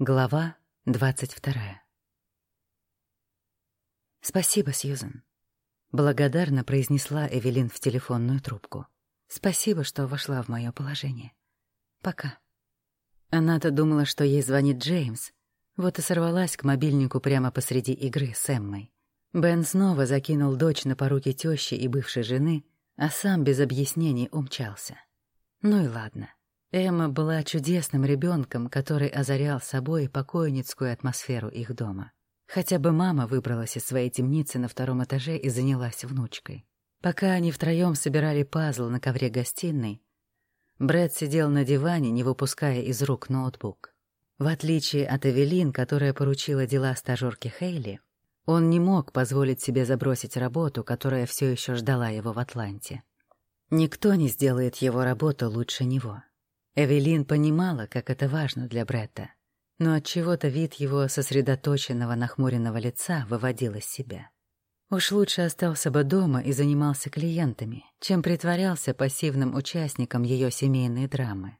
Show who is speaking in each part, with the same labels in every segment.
Speaker 1: Глава двадцать вторая. «Спасибо, Сьюзен», — благодарно произнесла Эвелин в телефонную трубку. «Спасибо, что вошла в мое положение. Пока». Она-то думала, что ей звонит Джеймс, вот и сорвалась к мобильнику прямо посреди игры с Эммой. Бен снова закинул дочь на поруки тещи и бывшей жены, а сам без объяснений умчался. Ну и ладно. Эмма была чудесным ребенком, который озарял собой покойницкую атмосферу их дома. Хотя бы мама выбралась из своей темницы на втором этаже и занялась внучкой. Пока они втроем собирали пазл на ковре гостиной, Брэд сидел на диване, не выпуская из рук ноутбук. В отличие от Эвелин, которая поручила дела стажёрке Хейли, он не мог позволить себе забросить работу, которая все еще ждала его в Атланте. Никто не сделает его работу лучше него. Эвелин понимала, как это важно для Бретта, но от чего-то вид его сосредоточенного нахмуренного лица выводил из себя. Уж лучше остался бы дома и занимался клиентами, чем притворялся пассивным участником ее семейной драмы.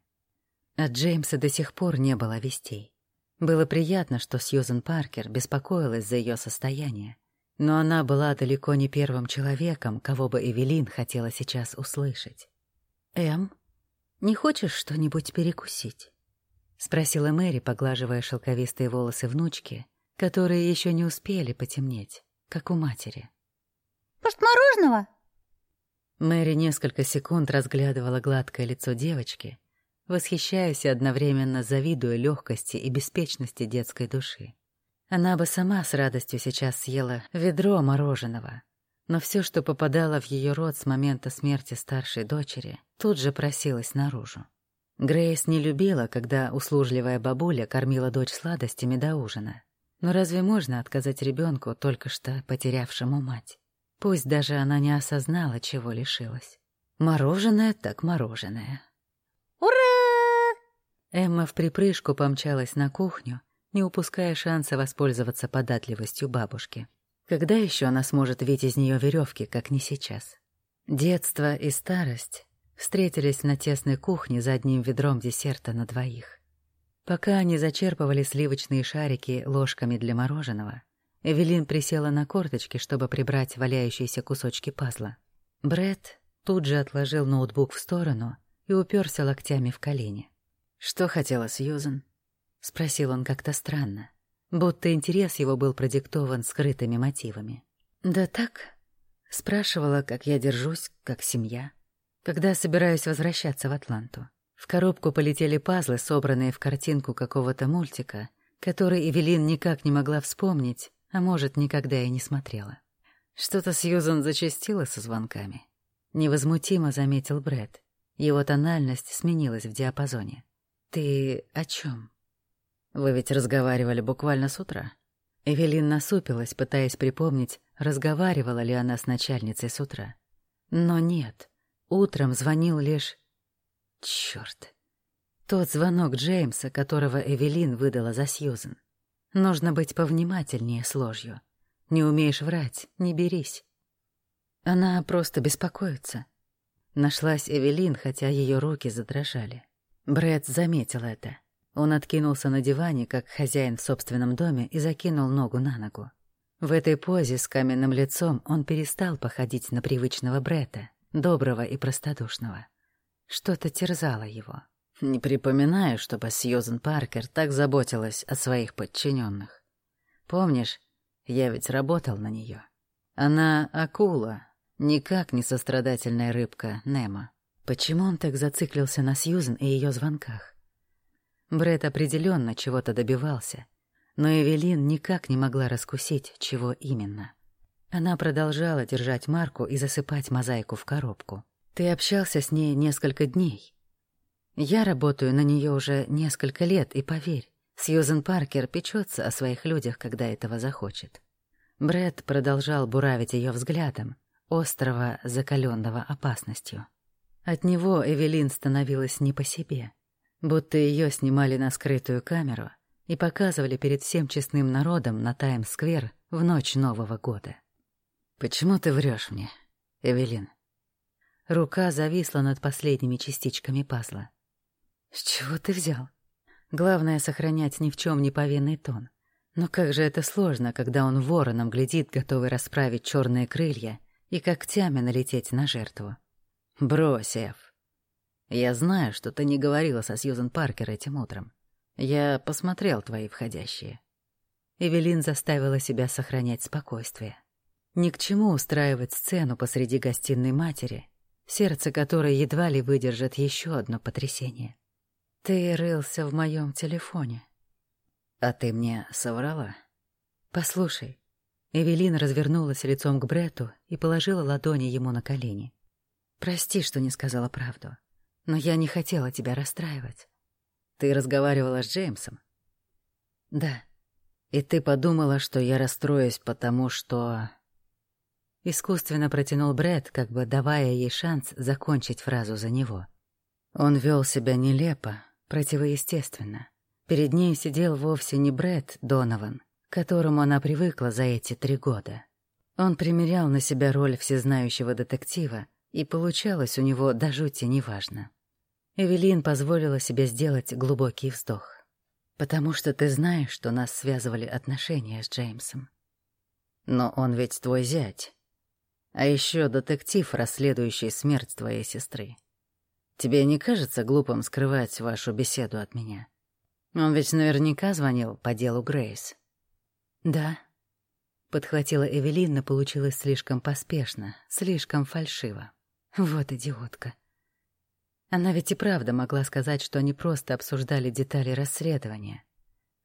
Speaker 1: От Джеймса до сих пор не было вестей. Было приятно, что Сьюзен Паркер беспокоилась за ее состояние, но она была далеко не первым человеком, кого бы Эвелин хотела сейчас услышать. «Эм?» «Не хочешь что-нибудь перекусить?» — спросила Мэри, поглаживая шелковистые волосы внучки, которые еще не успели потемнеть, как у матери.
Speaker 2: «Может, мороженого?»
Speaker 1: Мэри несколько секунд разглядывала гладкое лицо девочки, восхищаясь и одновременно завидуя легкости и беспечности детской души. Она бы сама с радостью сейчас съела ведро мороженого, но все, что попадало в ее рот с момента смерти старшей дочери, тут же просилось наружу. Грейс не любила, когда услужливая бабуля кормила дочь сладостями до ужина. Но разве можно отказать ребенку, только что потерявшему мать? Пусть даже она не осознала, чего лишилась. Мороженое так мороженое.
Speaker 2: «Ура!»
Speaker 1: Эмма в припрыжку помчалась на кухню, не упуская шанса воспользоваться податливостью бабушки. Когда еще она сможет видеть из нее веревки, как не сейчас? Детство и старость встретились на тесной кухне за одним ведром десерта на двоих. Пока они зачерпывали сливочные шарики ложками для мороженого, Эвелин присела на корточки, чтобы прибрать валяющиеся кусочки пазла. Бред тут же отложил ноутбук в сторону и уперся локтями в колени. «Что хотела Сьюзен?» — спросил он как-то странно будто интерес его был продиктован скрытыми мотивами. «Да так», — спрашивала, как я держусь, как семья, когда собираюсь возвращаться в Атланту. В коробку полетели пазлы, собранные в картинку какого-то мультика, который Эвелин никак не могла вспомнить, а может, никогда и не смотрела. Что-то Сьюзан зачастила со звонками. Невозмутимо заметил Брэд. Его тональность сменилась в диапазоне. «Ты о чем? Вы ведь разговаривали буквально с утра. Эвелин насупилась, пытаясь припомнить, разговаривала ли она с начальницей с утра. Но нет, утром звонил лишь... Чёрт. Тот звонок Джеймса, которого Эвелин выдала за Сьюзен. Нужно быть повнимательнее с ложью. Не умеешь врать, не берись. Она просто беспокоится. Нашлась Эвелин, хотя ее руки задрожали. Брэд заметил это. Он откинулся на диване, как хозяин в собственном доме, и закинул ногу на ногу. В этой позе с каменным лицом он перестал походить на привычного Брета, доброго и простодушного. Что-то терзало его. Не припоминаю, чтобы Сьюзен Паркер так заботилась о своих подчиненных. Помнишь, я ведь работал на нее. Она акула, никак не сострадательная рыбка Немо. Почему он так зациклился на Сьюзен и ее звонках? Бред определенно чего-то добивался, но Эвелин никак не могла раскусить, чего именно. Она продолжала держать марку и засыпать мозаику в коробку. «Ты общался с ней несколько дней. Я работаю на нее уже несколько лет, и поверь, Сьюзен Паркер печется о своих людях, когда этого захочет». Бред продолжал буравить ее взглядом, острого, закаленного опасностью. От него Эвелин становилась не по себе — будто ее снимали на скрытую камеру и показывали перед всем честным народом на Таймс-сквер в ночь Нового года. «Почему ты врешь мне, Эвелин?» Рука зависла над последними частичками пазла. «С чего ты взял?» Главное — сохранять ни в чем не повинный тон. Но как же это сложно, когда он вороном глядит, готовый расправить черные крылья и когтями налететь на жертву. «Брось, Эф. Я знаю, что ты не говорила со Сьюзен Паркер этим утром. Я посмотрел твои входящие». Эвелин заставила себя сохранять спокойствие. Ни к чему устраивать сцену посреди гостиной матери, сердце которой едва ли выдержит еще одно потрясение. «Ты рылся в моем телефоне». «А ты мне соврала?» «Послушай». Эвелин развернулась лицом к Брету и положила ладони ему на колени. «Прости, что не сказала правду, но я не хотела тебя расстраивать». «Ты разговаривала с Джеймсом?» «Да». «И ты подумала, что я расстроюсь, потому что...» Искусственно протянул Брэд, как бы давая ей шанс закончить фразу за него. Он вел себя нелепо, противоестественно. Перед ней сидел вовсе не Брэд Донован, к которому она привыкла за эти три года. Он примерял на себя роль всезнающего детектива, и получалось у него до жути неважно. Эвелин позволила себе сделать глубокий вздох. «Потому что ты знаешь, что нас связывали отношения с Джеймсом. Но он ведь твой зять. А еще детектив, расследующий смерть твоей сестры. Тебе не кажется глупым скрывать вашу беседу от меня? Он ведь наверняка звонил по делу Грейс. Да. Подхватила Эвелин, но получилось слишком поспешно, слишком фальшиво. Вот идиотка. Она ведь и правда могла сказать, что они просто обсуждали детали расследования.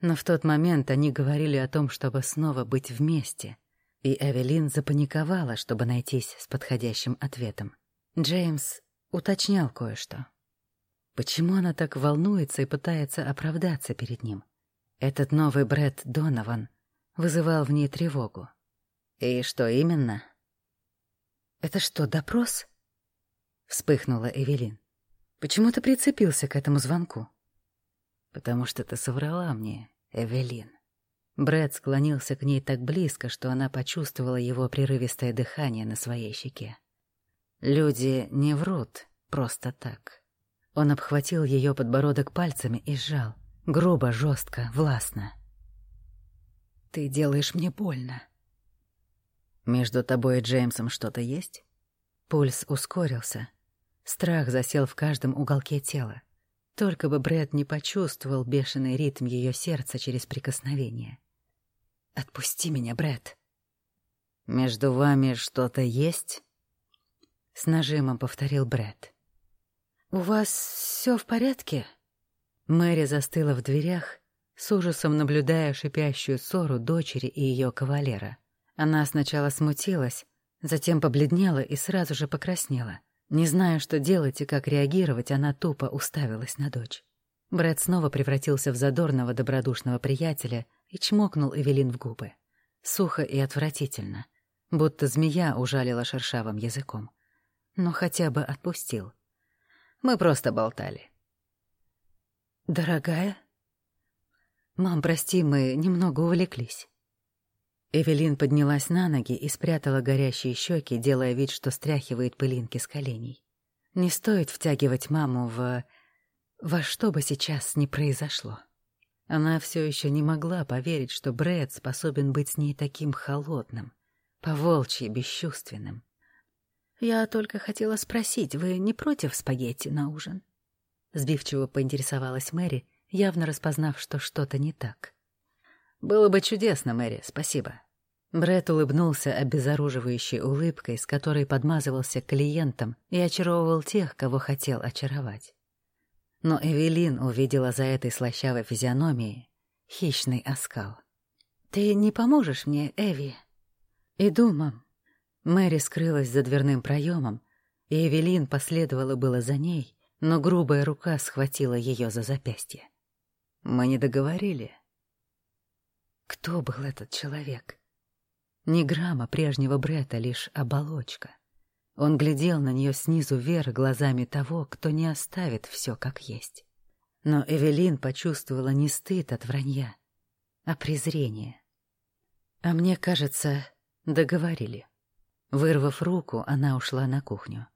Speaker 1: Но в тот момент они говорили о том, чтобы снова быть вместе — и Эвелин запаниковала, чтобы найтись с подходящим ответом. Джеймс уточнял кое-что. Почему она так волнуется и пытается оправдаться перед ним? Этот новый Брэд Донован вызывал в ней тревогу. «И что именно?» «Это что, допрос?» — вспыхнула Эвелин. «Почему ты прицепился к этому звонку?» «Потому что ты соврала мне, Эвелин». Брэд склонился к ней так близко, что она почувствовала его прерывистое дыхание на своей щеке. Люди не врут просто так. Он обхватил ее подбородок пальцами и сжал. Грубо, жестко, властно. «Ты делаешь мне больно». «Между тобой и Джеймсом что-то есть?» Пульс ускорился. Страх засел в каждом уголке тела. Только бы Брэд не почувствовал бешеный ритм ее сердца через прикосновение. «Отпусти меня, Брэд. «Между вами что-то есть?» С нажимом повторил Брэд. «У вас все в порядке?» Мэри застыла в дверях, с ужасом наблюдая шипящую ссору дочери и ее кавалера. Она сначала смутилась, затем побледнела и сразу же покраснела. Не зная, что делать и как реагировать, она тупо уставилась на дочь. Брэд снова превратился в задорного добродушного приятеля и чмокнул Эвелин в губы. Сухо и отвратительно, будто змея ужалила шершавым языком. Но хотя бы отпустил. Мы просто болтали. «Дорогая?» «Мам, прости, мы немного увлеклись». Эвелин поднялась на ноги и спрятала горящие щеки, делая вид, что стряхивает пылинки с коленей. Не стоит втягивать маму в... во что бы сейчас ни произошло. Она все еще не могла поверить, что Брэд способен быть с ней таким холодным, поволчьи бесчувственным. «Я только хотела спросить, вы не против спагетти на ужин?» Сбивчиво поинтересовалась Мэри, явно распознав, что что-то не так. «Было бы чудесно, Мэри, спасибо». Брэд улыбнулся обезоруживающей улыбкой, с которой подмазывался клиентам и очаровывал тех, кого хотел очаровать. Но Эвелин увидела за этой слащавой физиономией хищный оскал. «Ты не поможешь мне, Эви?» «Иду, мам». Мэри скрылась за дверным проемом, и Эвелин последовала было за ней, но грубая рука схватила ее за запястье. «Мы не договорили». Кто был этот человек? Ни грамма прежнего Брета, лишь оболочка. Он глядел на нее снизу вверх глазами того, кто не оставит все как есть. Но Эвелин почувствовала не стыд от вранья, а презрение. А мне кажется, договорили. Вырвав руку, она ушла на кухню.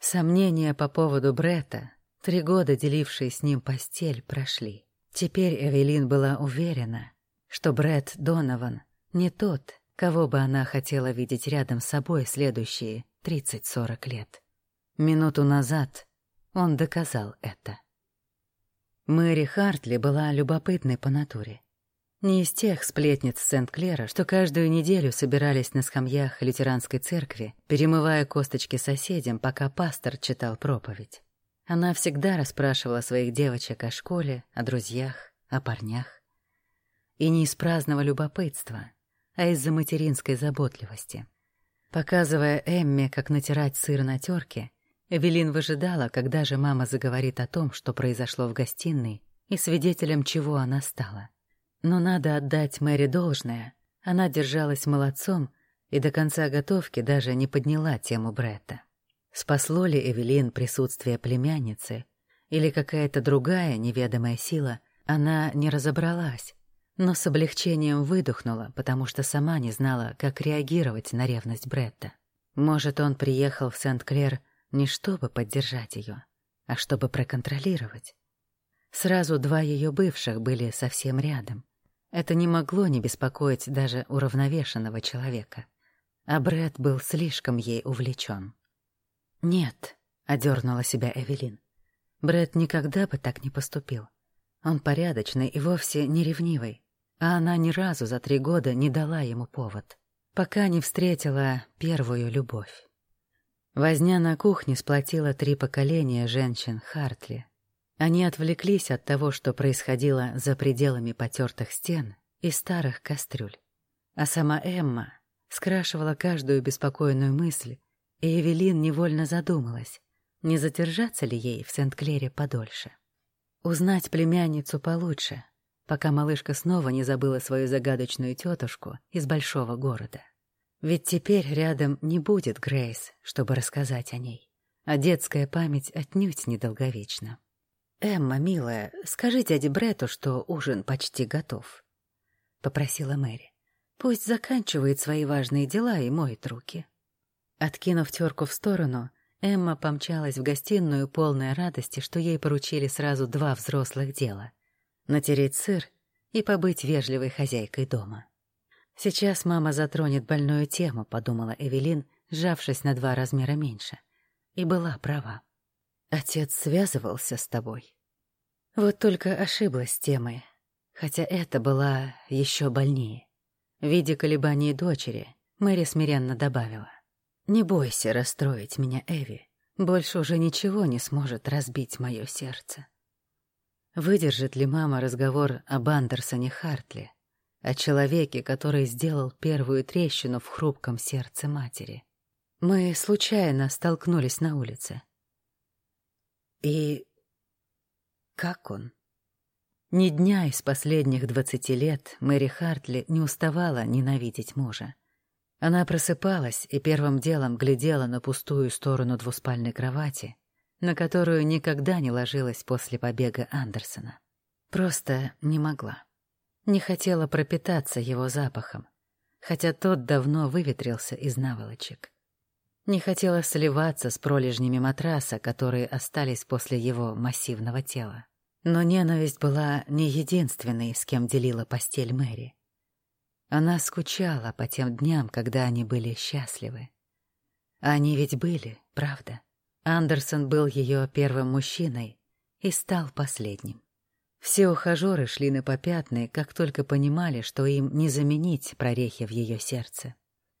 Speaker 1: Сомнения по поводу Брета, Три года, делившие с ним постель, прошли. Теперь Эвелин была уверена, что Брэд Донован не тот, кого бы она хотела видеть рядом с собой следующие 30-40 лет. Минуту назад он доказал это. Мэри Хартли была любопытной по натуре. Не из тех сплетниц Сент-Клера, что каждую неделю собирались на скамьях лютеранской церкви, перемывая косточки соседям, пока пастор читал проповедь. Она всегда расспрашивала своих девочек о школе, о друзьях, о парнях. И не из праздного любопытства, а из-за материнской заботливости. Показывая Эмме, как натирать сыр на терке, Эвелин выжидала, когда же мама заговорит о том, что произошло в гостиной, и свидетелем чего она стала. Но надо отдать Мэри должное. Она держалась молодцом и до конца готовки даже не подняла тему Бретта. Спасло ли Эвелин присутствие племянницы или какая-то другая неведомая сила, она не разобралась, но с облегчением выдохнула, потому что сама не знала, как реагировать на ревность Бретта. Может, он приехал в Сент-Клер не чтобы поддержать ее, а чтобы проконтролировать. Сразу два ее бывших были совсем рядом. Это не могло не беспокоить даже уравновешенного человека. А Брэд был слишком ей увлечен. «Нет», — одернула себя Эвелин. Брэд никогда бы так не поступил. Он порядочный и вовсе не ревнивый, а она ни разу за три года не дала ему повод, пока не встретила первую любовь. Возня на кухне сплотила три поколения женщин Хартли, они отвлеклись от того, что происходило за пределами потертых стен и старых кастрюль. А сама Эмма скрашивала каждую беспокойную мысль, и Эвелин невольно задумалась, не задержаться ли ей в Сент-Клере подольше. Узнать племянницу получше, пока малышка снова не забыла свою загадочную тетушку из большого города. Ведь теперь рядом не будет Грейс, чтобы рассказать о ней, а детская память отнюдь недолговечна. «Эмма, милая, скажи дяде Бретту, что ужин почти готов», — попросила Мэри. «Пусть заканчивает свои важные дела и моет руки». Откинув терку в сторону, Эмма помчалась в гостиную полная радости, что ей поручили сразу два взрослых дела — натереть сыр и побыть вежливой хозяйкой дома. «Сейчас мама затронет больную тему», — подумала Эвелин, сжавшись на два размера меньше. И была права. Отец связывался с тобой. Вот только ошиблась темой, хотя это была еще больнее. Видя колебания дочери, Мэри смиренно добавила. «Не бойся расстроить меня, Эви. Больше уже ничего не сможет разбить мое сердце». Выдержит ли мама разговор об Андерсоне Хартли, о человеке, который сделал первую трещину в хрупком сердце матери? Мы случайно столкнулись на улице. И как он? Ни дня из последних двадцати лет Мэри Хартли не уставала ненавидеть мужа. Она просыпалась и первым делом глядела на пустую сторону двуспальной кровати, на которую никогда не ложилась после побега Андерсона. Просто не могла. Не хотела пропитаться его запахом, хотя тот давно выветрился из наволочек. Не хотела сливаться с пролежнями матраса, которые остались после его массивного тела. Но ненависть была не единственной, с кем делила постель Мэри. Она скучала по тем дням, когда они были счастливы. Они ведь были, правда? Андерсон был ее первым мужчиной и стал последним. Все ухажеры шли на попятные, как только понимали, что им не заменить прорехи в ее сердце.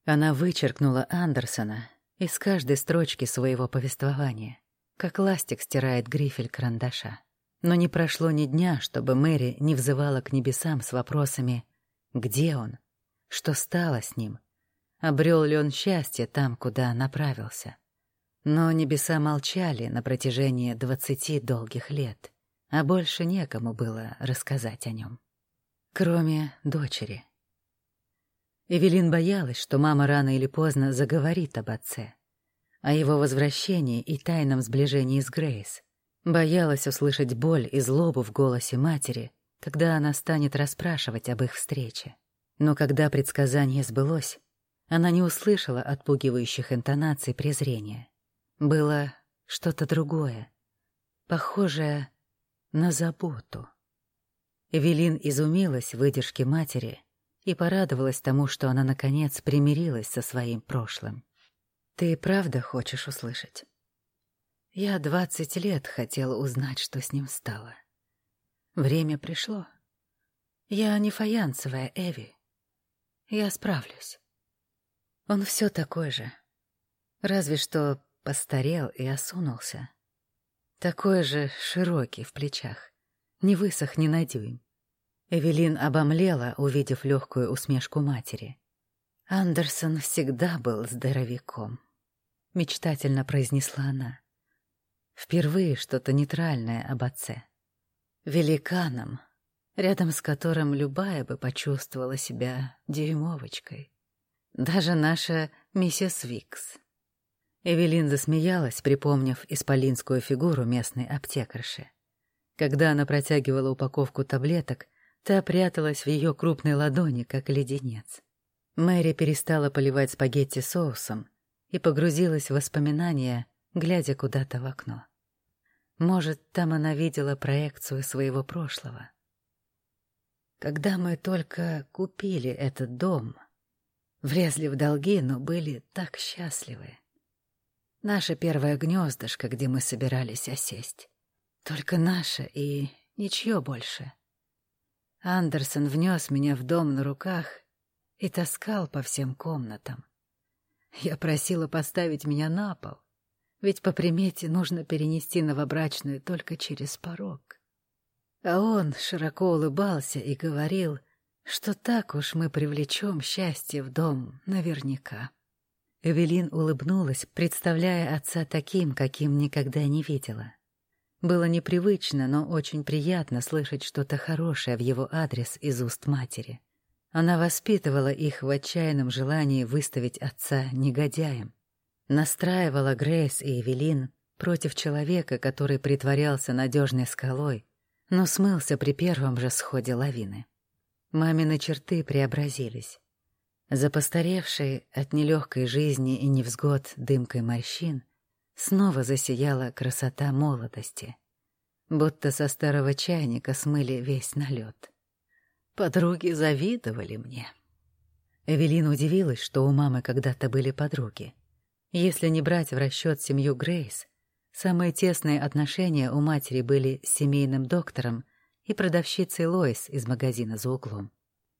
Speaker 1: Она вычеркнула Андерсона из каждой строчки своего повествования, как ластик стирает грифель карандаша. Но не прошло ни дня, чтобы Мэри не взывала к небесам с вопросами «Где он? Что стало с ним? Обрел ли он счастье там, куда направился?» Но небеса молчали на протяжении двадцати долгих лет, а больше некому было рассказать о нем. Кроме дочери. Эвелин боялась, что мама рано или поздно заговорит об отце, о его возвращении и тайном сближении с Грейс. Боялась услышать боль и злобу в голосе матери, когда она станет расспрашивать об их встрече. Но когда предсказание сбылось, она не услышала отпугивающих интонаций презрения. Было что-то другое. похожая на заботу. Эвелин изумилась выдержке матери и порадовалась тому, что она, наконец, примирилась со своим прошлым. «Ты правда хочешь услышать?» Я двадцать лет хотела узнать, что с ним стало. Время пришло. Я не фаянсовая Эви. Я справлюсь. Он все такой же. Разве что постарел и осунулся. Такой же широкий в плечах. Не высох ни на дюйм. Эвелин обомлела, увидев легкую усмешку матери. «Андерсон всегда был здоровяком», — мечтательно произнесла она. Впервые что-то нейтральное об отце. Великаном, рядом с которым любая бы почувствовала себя дюймовочкой. Даже наша миссис Викс. Эвелин засмеялась, припомнив исполинскую фигуру местной аптекарши. Когда она протягивала упаковку таблеток, та пряталась в ее крупной ладони, как леденец. Мэри перестала поливать спагетти соусом и погрузилась в воспоминания, глядя куда-то в окно. Может, там она видела проекцию своего прошлого. Когда мы только купили этот дом, влезли в долги, но были так счастливы. Наше первое гнездышко, где мы собирались осесть. Только наше и ничье больше. Андерсон внес меня в дом на руках и таскал по всем комнатам. Я просила поставить меня на пол, ведь по примете нужно перенести новобрачную только через порог. А он широко улыбался и говорил, что так уж мы привлечем счастье в дом наверняка. Эвелин улыбнулась, представляя отца таким, каким никогда не видела. Было непривычно, но очень приятно слышать что-то хорошее в его адрес из уст матери. Она воспитывала их в отчаянном желании выставить отца негодяем. Настраивала Грейс и Эвелин против человека, который притворялся надежной скалой, но смылся при первом же сходе лавины. Мамины черты преобразились. За постаревшей от нелегкой жизни и невзгод дымкой морщин снова засияла красота молодости, будто со старого чайника смыли весь налет. Подруги завидовали мне. Эвелина удивилась, что у мамы когда-то были подруги. Если не брать в расчет семью Грейс, самые тесные отношения у матери были с семейным доктором и продавщицей Лоис из магазина за углом.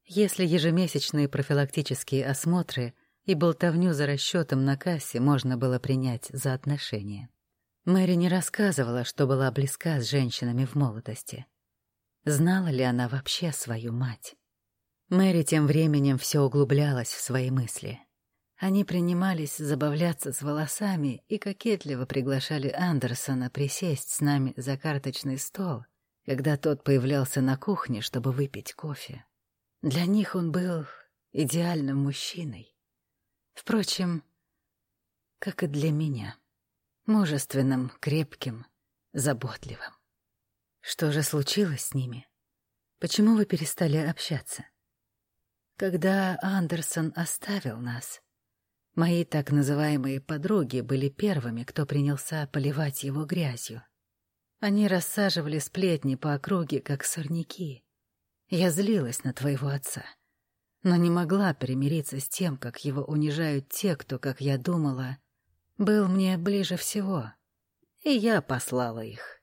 Speaker 1: Если ежемесячные профилактические осмотры и болтовню за расчетом на кассе можно было принять за отношения. Мэри не рассказывала, что была близка с женщинами в молодости. Знала ли она вообще свою мать? Мэри тем временем все углублялась в свои мысли. Они принимались забавляться с волосами и кокетливо приглашали Андерсона присесть с нами за карточный стол, когда тот появлялся на кухне, чтобы выпить кофе. Для них он был идеальным мужчиной. Впрочем, как и для меня. Мужественным, крепким, заботливым. Что же случилось с ними? Почему вы перестали общаться? Когда Андерсон оставил нас, мои так называемые подруги были первыми, кто принялся поливать его грязью. Они рассаживали сплетни по округе, как сорняки, я злилась на твоего отца, но не могла примириться с тем, как его унижают те, кто, как я думала, был мне ближе всего. И я послала их.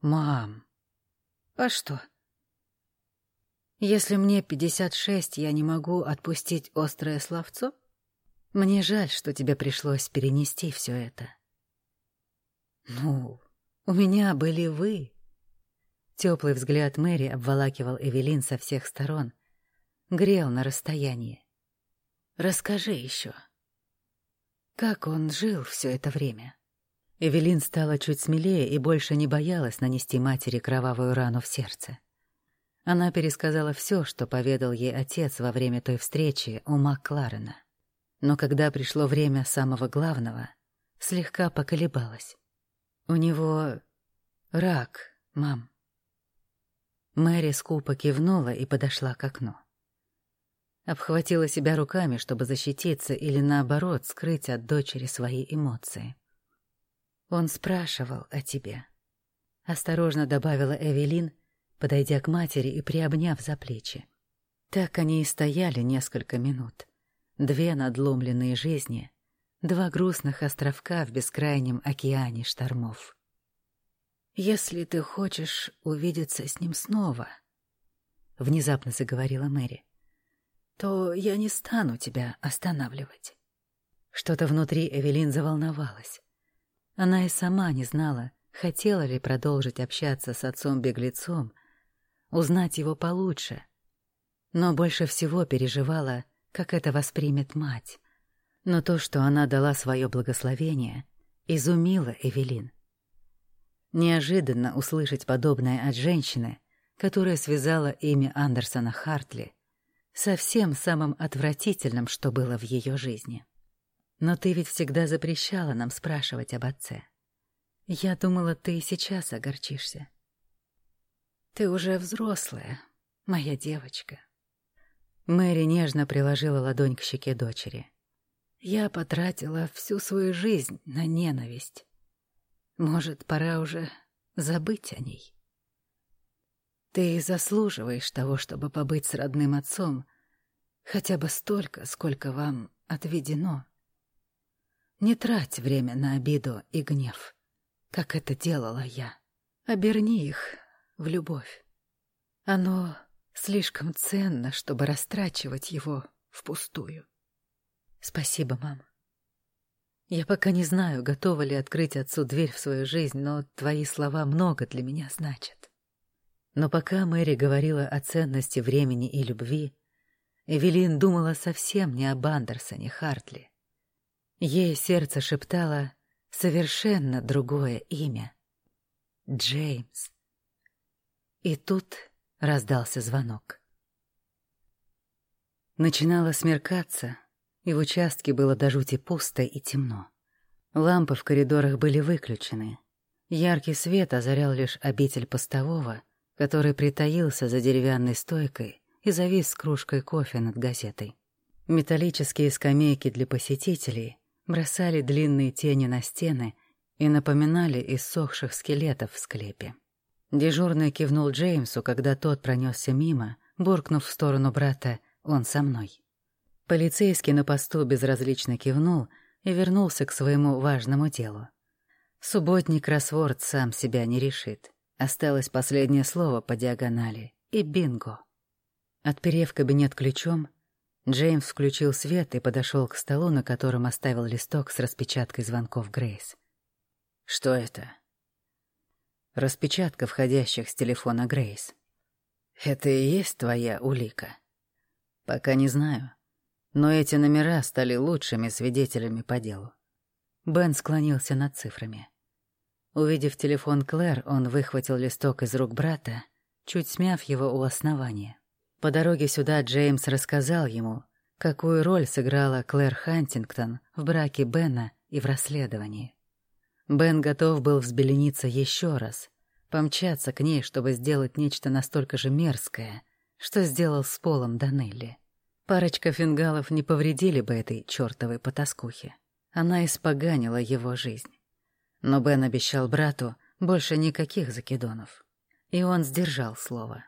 Speaker 1: Мам, а что? Если мне пятьдесят шесть, я не могу отпустить острое словцо? Мне жаль, что тебе пришлось перенести все это. Ну, у меня были вы. Теплый взгляд Мэри обволакивал Эвелин со всех сторон, грел на расстоянии. «Расскажи еще. Как он жил все это время?» Эвелин стала чуть смелее и больше не боялась нанести матери кровавую рану в сердце. Она пересказала все, что поведал ей отец во время той встречи у Макларена. Но когда пришло время самого главного, слегка поколебалась. «У него рак, мам», Мэри скупо кивнула и подошла к окну. Обхватила себя руками, чтобы защититься или, наоборот, скрыть от дочери свои эмоции. Он спрашивал о тебе. осторожно добавила Эвелин, подойдя к матери и приобняв за плечи. Так они и стояли несколько минут. Две надломленные жизни, два грустных островка в бескрайнем океане штормов. «Если ты хочешь увидеться с ним снова», — внезапно заговорила Мэри, — «то я не стану тебя останавливать». Что-то внутри Эвелин заволновалась. Она и сама не знала, хотела ли продолжить общаться с отцом-беглецом, узнать его получше, но больше всего переживала, как это воспримет мать. Но то, что она дала свое благословение, изумило Эвелин. Неожиданно услышать подобное от женщины, которая связала имя Андерсона Хартли со всем самым отвратительным, что было в ее жизни. Но ты ведь всегда запрещала нам спрашивать об отце. Я думала, ты и сейчас огорчишься. Ты уже взрослая, моя девочка. Мэри нежно приложила ладонь к щеке дочери. Я потратила всю свою жизнь на ненависть. Может, пора уже забыть о ней? Ты заслуживаешь того, чтобы побыть с родным отцом хотя бы столько, сколько вам отведено. Не трать время на обиду и гнев, как это делала я. Оберни их в любовь. Оно слишком ценно, чтобы растрачивать его впустую. Спасибо, мама. Я пока не знаю, готова ли открыть отцу дверь в свою жизнь, но твои слова много для меня значат. Но пока Мэри говорила о ценности времени и любви, Эвелин думала совсем не об Андерсоне Хартли. Ей сердце шептало совершенно другое имя — Джеймс. И тут раздался звонок. Начинало смеркаться, и в участке было до жути пусто и темно. Лампы в коридорах были выключены. Яркий свет озарял лишь обитель постового, который притаился за деревянной стойкой и завис с кружкой кофе над газетой. Металлические скамейки для посетителей бросали длинные тени на стены и напоминали иссохших скелетов в склепе. Дежурный кивнул Джеймсу, когда тот пронесся мимо, буркнув в сторону брата «Он со мной». Полицейский на посту безразлично кивнул и вернулся к своему важному делу. Субботний кроссворд сам себя не решит. Осталось последнее слово по диагонали и бинго. Отперев кабинет ключом, Джеймс включил свет и подошел к столу, на котором оставил листок с распечаткой звонков Грейс. «Что это?» «Распечатка входящих с телефона Грейс. Это и есть твоя улика?» «Пока не знаю. Но эти номера стали лучшими свидетелями по делу. Бен склонился над цифрами. Увидев телефон Клэр, он выхватил листок из рук брата, чуть смяв его у основания. По дороге сюда Джеймс рассказал ему, какую роль сыграла Клэр Хантингтон в браке Бена и в расследовании. Бен готов был взбелениться еще раз, помчаться к ней, чтобы сделать нечто настолько же мерзкое, что сделал с Полом Данелли. Парочка фингалов не повредили бы этой чертовой потаскухе. Она испоганила его жизнь. Но Бен обещал брату больше никаких закидонов. И он сдержал слово.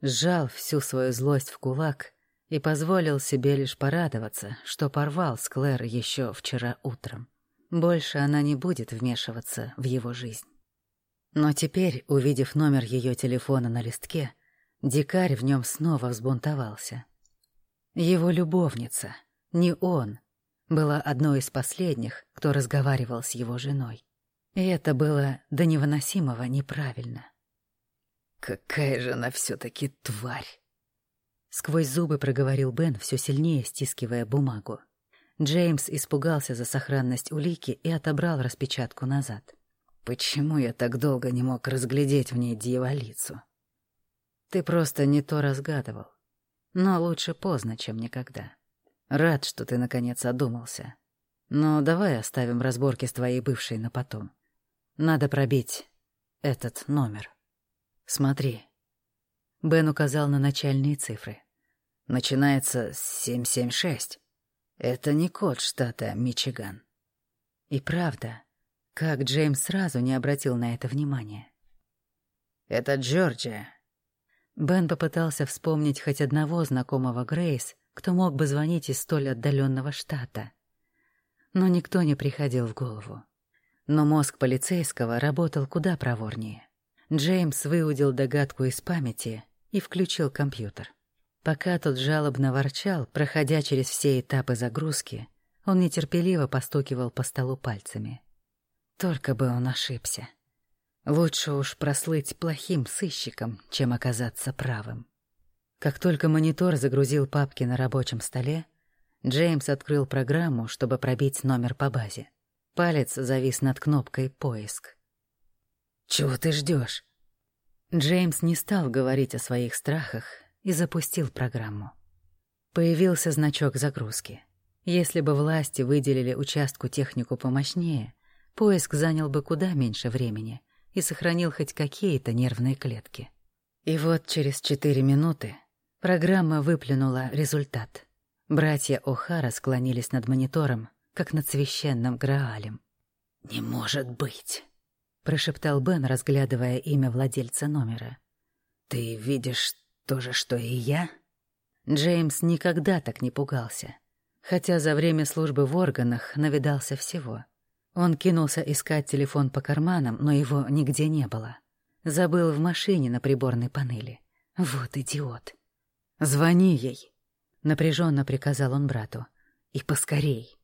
Speaker 1: Сжал всю свою злость в кулак и позволил себе лишь порадоваться, что порвал с Клэр еще вчера утром. Больше она не будет вмешиваться в его жизнь. Но теперь, увидев номер ее телефона на листке, дикарь в нем снова взбунтовался — его любовница, не он, была одной из последних, кто разговаривал с его женой. И это было до невыносимого неправильно. «Какая же она все-таки тварь!» Сквозь зубы проговорил Бен, все сильнее стискивая бумагу. Джеймс испугался за сохранность улики и отобрал распечатку назад. «Почему я так долго не мог разглядеть в ней дьяволицу?» «Ты просто не то разгадывал. Но лучше поздно, чем никогда. Рад, что ты наконец одумался. Но давай оставим разборки с твоей бывшей на потом. Надо пробить этот номер. Смотри. Бен указал на начальные цифры. Начинается с 776. Это не код штата Мичиган. И правда, как Джеймс сразу не обратил на это внимания.
Speaker 3: Это Джорджия».
Speaker 1: Бен попытался вспомнить хоть одного знакомого Грейс, кто мог бы звонить из столь отдаленного штата. Но никто не приходил в голову. Но мозг полицейского работал куда проворнее. Джеймс выудил догадку из памяти и включил компьютер. Пока тот жалобно ворчал, проходя через все этапы загрузки, он нетерпеливо постукивал по столу пальцами. Только бы он ошибся. Лучше уж прослыть плохим сыщиком, чем оказаться правым. Как только монитор загрузил папки на рабочем столе, Джеймс открыл программу, чтобы пробить номер по базе. Палец завис над кнопкой «Поиск». «Чего ты ждешь? Джеймс не стал говорить о своих страхах и запустил программу. Появился значок загрузки. Если бы власти выделили участку технику помощнее, поиск занял бы куда меньше времени и сохранил хоть какие-то нервные клетки. И вот через четыре минуты программа выплюнула результат — Братья О'Хара склонились над монитором, как над священным Граалем. «Не может быть!» — прошептал Бен, разглядывая имя владельца номера. «Ты видишь то же, что и я?» Джеймс никогда так не пугался, хотя за время службы в органах навидался всего. Он кинулся искать телефон по карманам, но его нигде не было. Забыл в машине на приборной панели. Вот идиот. «Звони ей!» Напряженно приказал он брату. «И поскорей!»